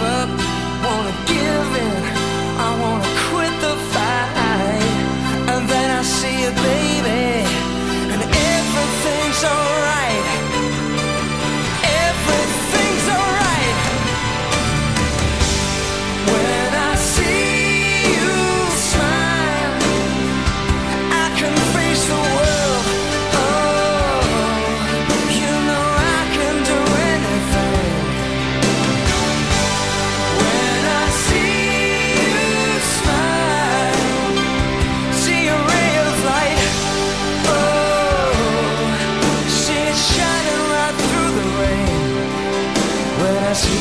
up,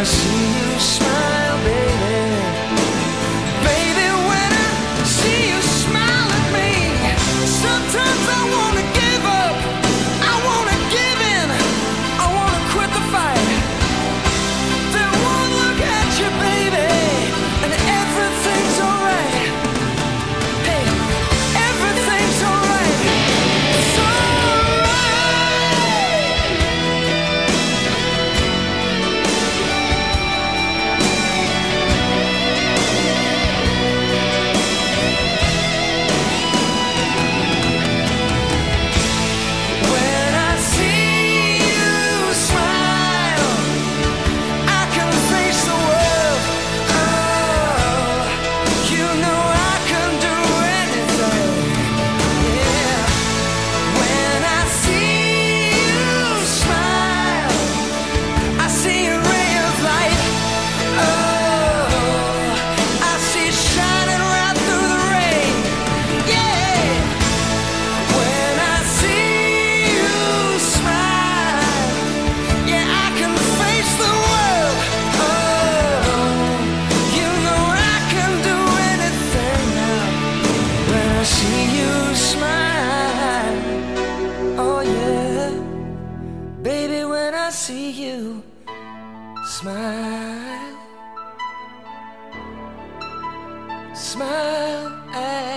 assim. Smile at me.